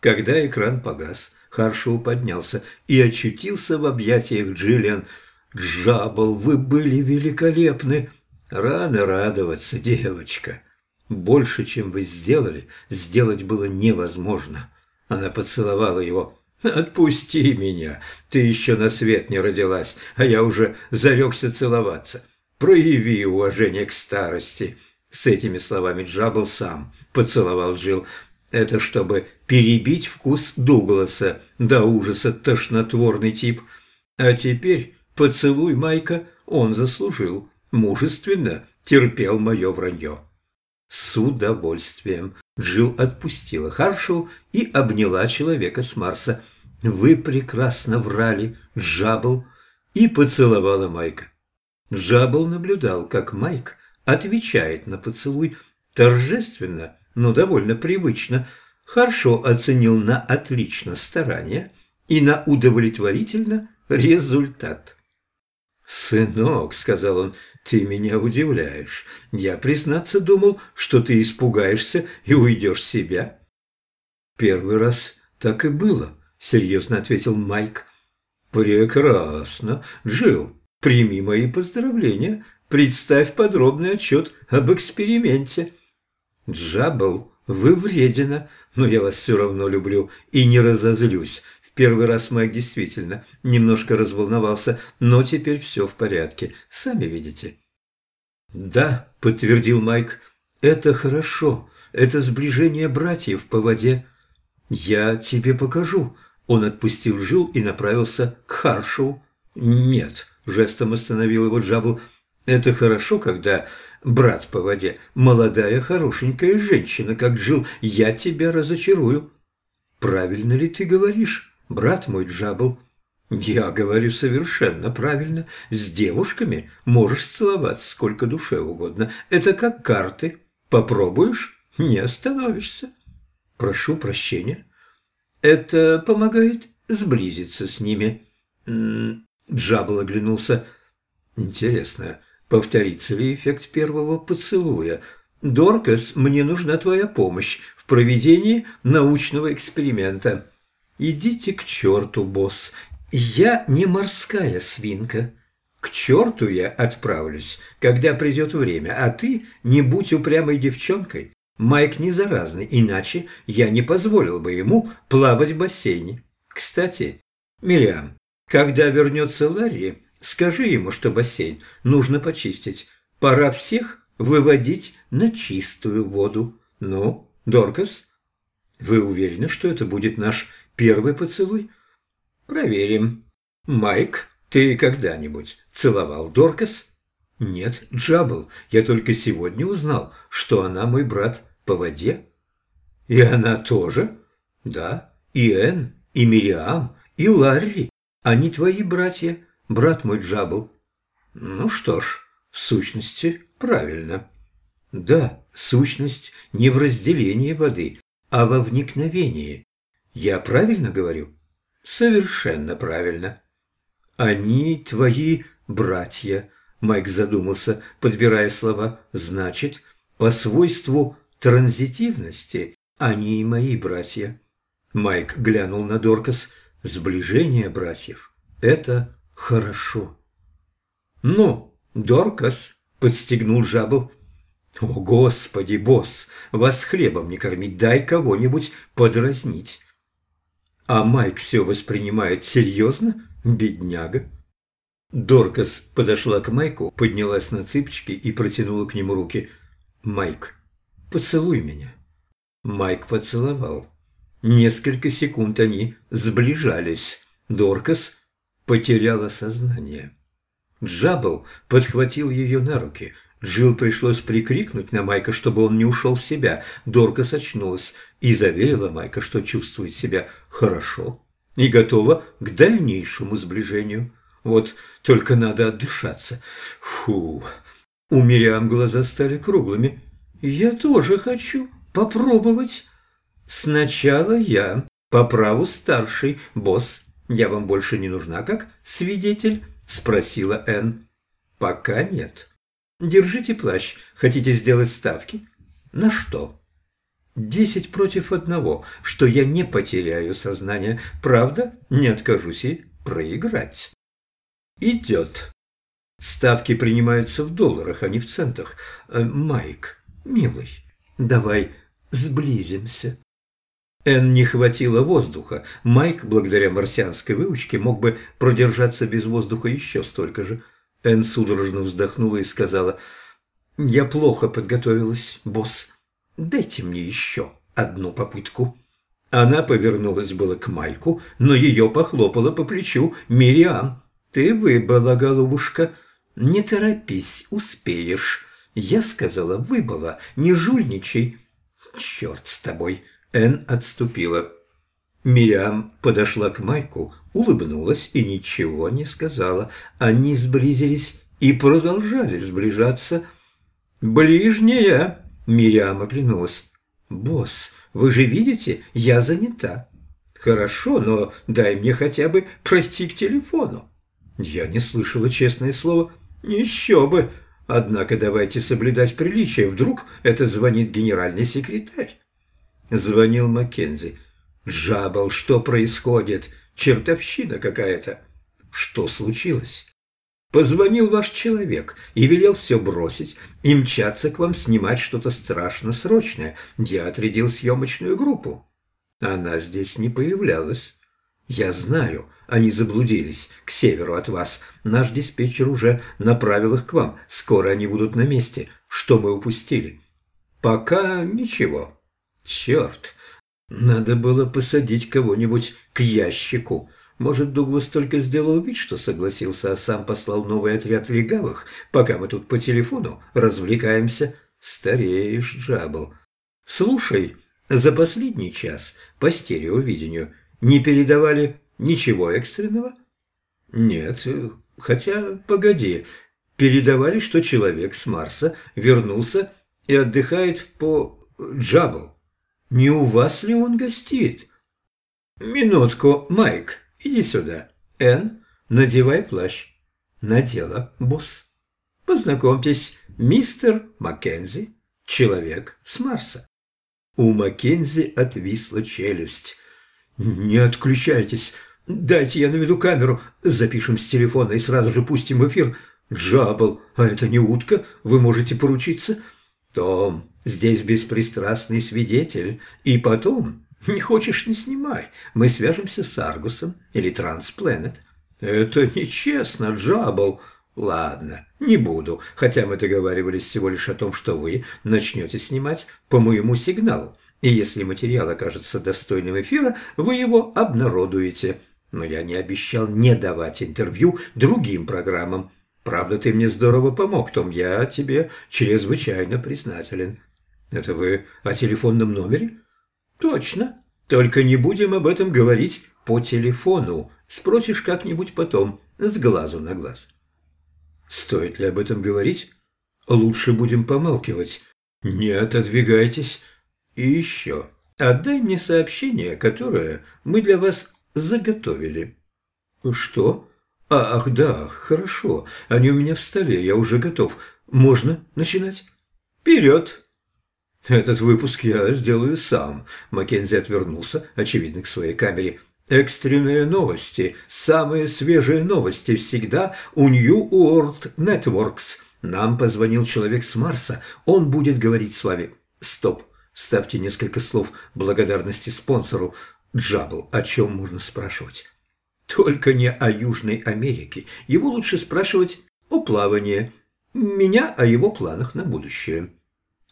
Когда экран погас, Харшоу поднялся и очутился в объятиях Джиллиан. «Джабл, вы были великолепны!» «Рано радоваться, девочка!» «Больше, чем вы сделали, сделать было невозможно!» Она поцеловала его. «Отпусти меня! Ты еще на свет не родилась, а я уже зарекся целоваться. Прояви уважение к старости!» С этими словами Джабл сам поцеловал Джилл. Это чтобы перебить вкус Дугласа до ужаса тошнотворный тип. А теперь поцелуй Майка он заслужил. Мужественно терпел мое вранье. С удовольствием Джилл отпустила Харшоу и обняла человека с Марса. «Вы прекрасно врали, Джабл!» и поцеловала Майка. Джабл наблюдал, как Майк отвечает на поцелуй торжественно, но довольно привычно, хорошо оценил на отлично старание и на удовлетворительно результат. «Сынок», — сказал он, — «ты меня удивляешь. Я, признаться, думал, что ты испугаешься и уйдешь в себя». «Первый раз так и было», — серьезно ответил Майк. «Прекрасно. Джилл, прими мои поздравления. Представь подробный отчет об эксперименте». «Джабл, вы вредина, но я вас все равно люблю и не разозлюсь. В первый раз Майк действительно немножко разволновался, но теперь все в порядке, сами видите». «Да», — подтвердил Майк, — «это хорошо, это сближение братьев по воде». «Я тебе покажу». Он отпустил Жил и направился к Харшоу. «Нет», — жестом остановил его Джабл, — «это хорошо, когда брат по воде, молодая хорошенькая женщина, как Джил, я тебя разочарую». «Правильно ли ты говоришь, брат мой Джабл?» «Я говорю совершенно правильно. С девушками можешь целоваться сколько душе угодно. Это как карты. Попробуешь – не остановишься». «Прошу прощения». «Это помогает сблизиться с ними». Джабл оглянулся. «Интересно, Повторится ли эффект первого поцелуя? Доркас, мне нужна твоя помощь в проведении научного эксперимента. Идите к черту, босс. Я не морская свинка. К черту я отправлюсь, когда придет время, а ты не будь упрямой девчонкой. Майк не заразный, иначе я не позволил бы ему плавать в бассейне. Кстати, Мириам, когда вернется Ларри, Скажи ему, что бассейн нужно почистить. Пора всех выводить на чистую воду. Ну, Доркас, вы уверены, что это будет наш первый поцелуй? Проверим. Майк, ты когда-нибудь целовал Доркас? Нет, Джабл, я только сегодня узнал, что она мой брат по воде. И она тоже? Да, и Энн, и Мириам, и Ларри. Они твои братья брат мой Джабл. Ну что ж, в сущности, правильно. Да, сущность не в разделении воды, а во вникновении. Я правильно говорю? Совершенно правильно. Они твои братья, Майк задумался, подбирая слова. Значит, по свойству транзитивности они и мои братья. Майк глянул на Доркас. Сближение братьев – это Хорошо. Ну, Доркас, подстегнул жабл. О, господи, босс, вас хлебом не кормить, дай кого-нибудь подразнить. А Майк все воспринимает серьезно, бедняга. Доркас подошла к Майку, поднялась на цыпочки и протянула к нему руки. «Майк, поцелуй меня». Майк поцеловал. Несколько секунд они сближались. Доркас потеряла сознание. Джабл подхватил ее на руки. Джилл пришлось прикрикнуть на Майка, чтобы он не ушел в себя. Дорка сочнулась и заверила Майка, что чувствует себя хорошо и готова к дальнейшему сближению. Вот только надо отдышаться. Фу, у Мириам глаза стали круглыми. Я тоже хочу попробовать. Сначала я, по праву старший, босс «Я вам больше не нужна как свидетель?» – спросила Энн. «Пока нет. Держите плащ. Хотите сделать ставки?» «На что?» десять против одного, что я не потеряю сознание. Правда, не откажусь и проиграть. Идет. Ставки принимаются в долларах, а не в центах. Э, Майк, милый, давай сблизимся. Эн не хватило воздуха. Майк, благодаря марсианской выучке, мог бы продержаться без воздуха еще столько же. Эн судорожно вздохнула и сказала, «Я плохо подготовилась, босс. Дайте мне еще одну попытку». Она повернулась было к Майку, но ее похлопала по плечу Мириам. «Ты выбыла, голубушка. Не торопись, успеешь». Я сказала, выбыла, не жульничай. «Черт с тобой!» Эн отступила. Мириам подошла к Майку, улыбнулась и ничего не сказала. Они сблизились и продолжали сближаться. «Ближняя!» – Мириам оглянулась. «Босс, вы же видите, я занята». «Хорошо, но дай мне хотя бы пройти к телефону». Я не слышала честное слово. «Еще бы! Однако давайте соблюдать приличие, вдруг это звонит генеральный секретарь». Звонил Маккензи. «Джабал, что происходит? Чертовщина какая-то!» «Что случилось?» Позвонил ваш человек и велел все бросить и мчаться к вам снимать что-то страшно срочное. Я отрядил съемочную группу. Она здесь не появлялась. Я знаю, они заблудились к северу от вас. Наш диспетчер уже направил их к вам. Скоро они будут на месте. Что мы упустили? Пока ничего. Черт, надо было посадить кого-нибудь к ящику. Может, Дуглас только сделал вид, что согласился, а сам послал новый отряд легавых, пока мы тут по телефону развлекаемся. Стареешь, Джабл. Слушай, за последний час по стереовидению не передавали ничего экстренного? Нет, хотя, погоди, передавали, что человек с Марса вернулся и отдыхает по Джабл. Не у вас ли он гостит? Минутку, Майк. Иди сюда. Энн, надевай плащ. Надела, босс. Познакомьтесь, мистер Маккензи, человек с Марса. У Маккензи отвисла челюсть. «Не отключайтесь. Дайте я наведу камеру. Запишем с телефона и сразу же пустим эфир. Джабл, а это не утка, вы можете поручиться?» «Том, здесь беспристрастный свидетель. И потом, не хочешь – не снимай. Мы свяжемся с Аргусом или Транспланет. Это нечестно, Джабл. Ладно, не буду, хотя мы договаривались всего лишь о том, что вы начнете снимать по моему сигналу. И если материал окажется достойным эфира, вы его обнародуете. Но я не обещал не давать интервью другим программам. Правда, ты мне здорово помог, Том, я тебе чрезвычайно признателен. Это вы о телефонном номере? «Точно. Только не будем об этом говорить по телефону. Спросишь как-нибудь потом, с глазу на глаз». «Стоит ли об этом говорить? Лучше будем помалкивать. Не отодвигайтесь. И еще, отдай мне сообщение, которое мы для вас заготовили». «Что? А, ах, да, хорошо. Они у меня в столе, я уже готов. Можно начинать?» «Вперед!» «Этот выпуск я сделаю сам», – Маккензи отвернулся, очевидно, к своей камере. «Экстренные новости, самые свежие новости всегда у New World Networks. Нам позвонил человек с Марса, он будет говорить с вами. Стоп, ставьте несколько слов благодарности спонсору. Джабл, о чем можно спрашивать?» «Только не о Южной Америке. Его лучше спрашивать о плавании. Меня о его планах на будущее».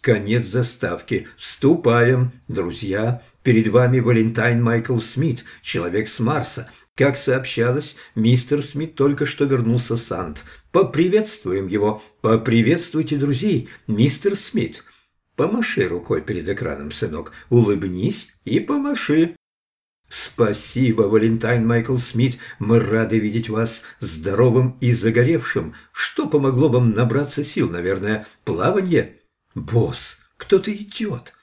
Конец заставки. Вступаем, друзья. Перед вами Валентайн Майкл Смит, человек с Марса. Как сообщалось, мистер Смит только что вернулся с Ант. Поприветствуем его. Поприветствуйте друзей, мистер Смит. Помаши рукой перед экраном, сынок. Улыбнись и помаши. «Спасибо, Валентайн Майкл Смит. Мы рады видеть вас здоровым и загоревшим. Что помогло вам набраться сил, наверное, плавание?» «Босс, кто-то идет!»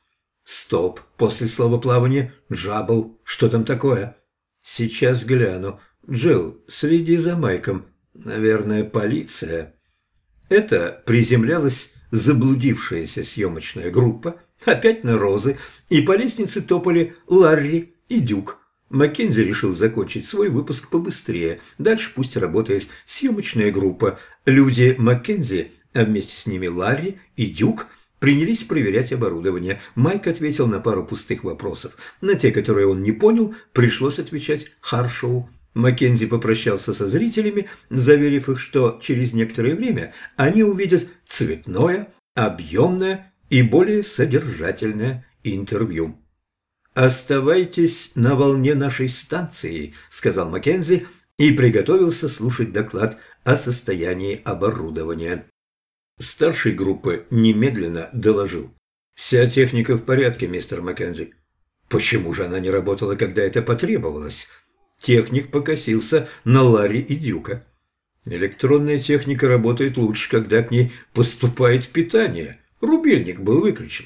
«Стоп! После слова плавания. Джабл. Что там такое?» «Сейчас гляну. Джилл, следи за Майком. Наверное, полиция». Это приземлялась заблудившаяся съемочная группа опять на розы, и по лестнице топали Ларри и Дюк. Маккензи решил закончить свой выпуск побыстрее. Дальше пусть работает съемочная группа. Люди Маккензи, а вместе с ними Ларри и Дюк, принялись проверять оборудование. Майк ответил на пару пустых вопросов. На те, которые он не понял, пришлось отвечать Харшоу. Маккензи попрощался со зрителями, заверив их, что через некоторое время они увидят цветное, объемное и более содержательное интервью. «Оставайтесь на волне нашей станции», – сказал Маккензи и приготовился слушать доклад о состоянии оборудования. Старший группы немедленно доложил. «Вся техника в порядке, мистер Маккензи». «Почему же она не работала, когда это потребовалось?» Техник покосился на Ларри и Дюка. «Электронная техника работает лучше, когда к ней поступает питание. Рубильник был выключен».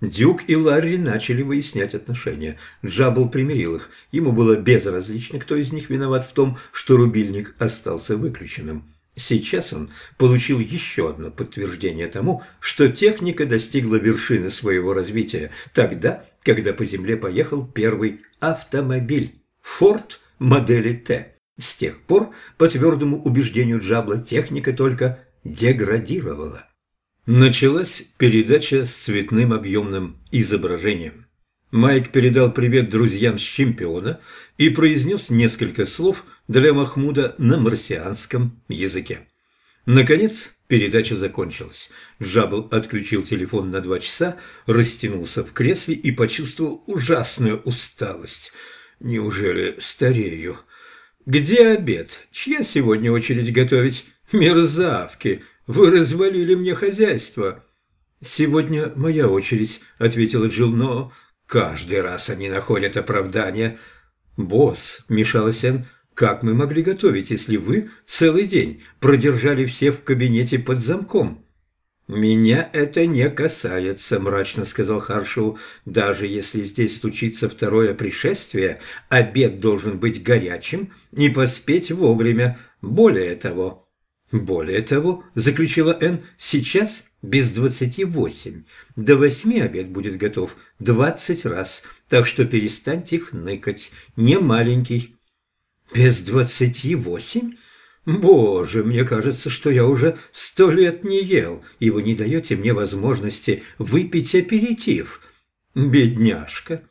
Дюк и Ларри начали выяснять отношения. Джабл примирил их. Ему было безразлично, кто из них виноват в том, что рубильник остался выключенным. Сейчас он получил еще одно подтверждение тому, что техника достигла вершины своего развития тогда, когда по земле поехал первый автомобиль – Форд модели Т. С тех пор, по твердому убеждению Джабла, техника только деградировала. Началась передача с цветным объемным изображением. Майк передал привет друзьям с чемпиона и произнес несколько слов для Махмуда на марсианском языке. Наконец, передача закончилась. Джабл отключил телефон на два часа, растянулся в кресле и почувствовал ужасную усталость. Неужели старею? Где обед? Чья сегодня очередь готовить? Мерзавки! Вы развалили мне хозяйство!» «Сегодня моя очередь», — ответила Джилл, — «но каждый раз они находят оправдание». «Босс», — мешалась Энн, — «как мы могли готовить, если вы целый день продержали все в кабинете под замком?» «Меня это не касается», – мрачно сказал Харшоу. «Даже если здесь случится второе пришествие, обед должен быть горячим и поспеть вовремя. Более того...» «Более того», – заключила Энн, – «сейчас без двадцати восемь. До восьми обед будет готов двадцать раз, так что перестаньте хныкать, не маленький». «Без двадцати восемь?» «Боже, мне кажется, что я уже сто лет не ел, и вы не даете мне возможности выпить аперитив. Бедняжка!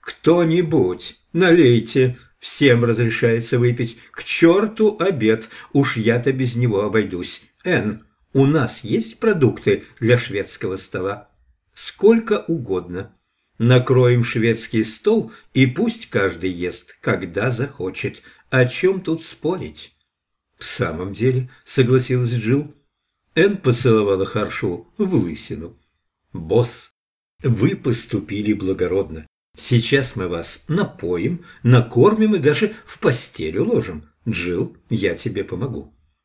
Кто-нибудь, налейте!» Всем разрешается выпить. К черту обед, уж я-то без него обойдусь. Эн, у нас есть продукты для шведского стола? Сколько угодно. Накроем шведский стол, и пусть каждый ест, когда захочет. О чем тут спорить? В самом деле, согласилась Джилл. Эн поцеловала Харшу в лысину. «Босс, вы поступили благородно. Сейчас мы вас напоим, накормим и даже в постель уложим. Джилл, я тебе помогу.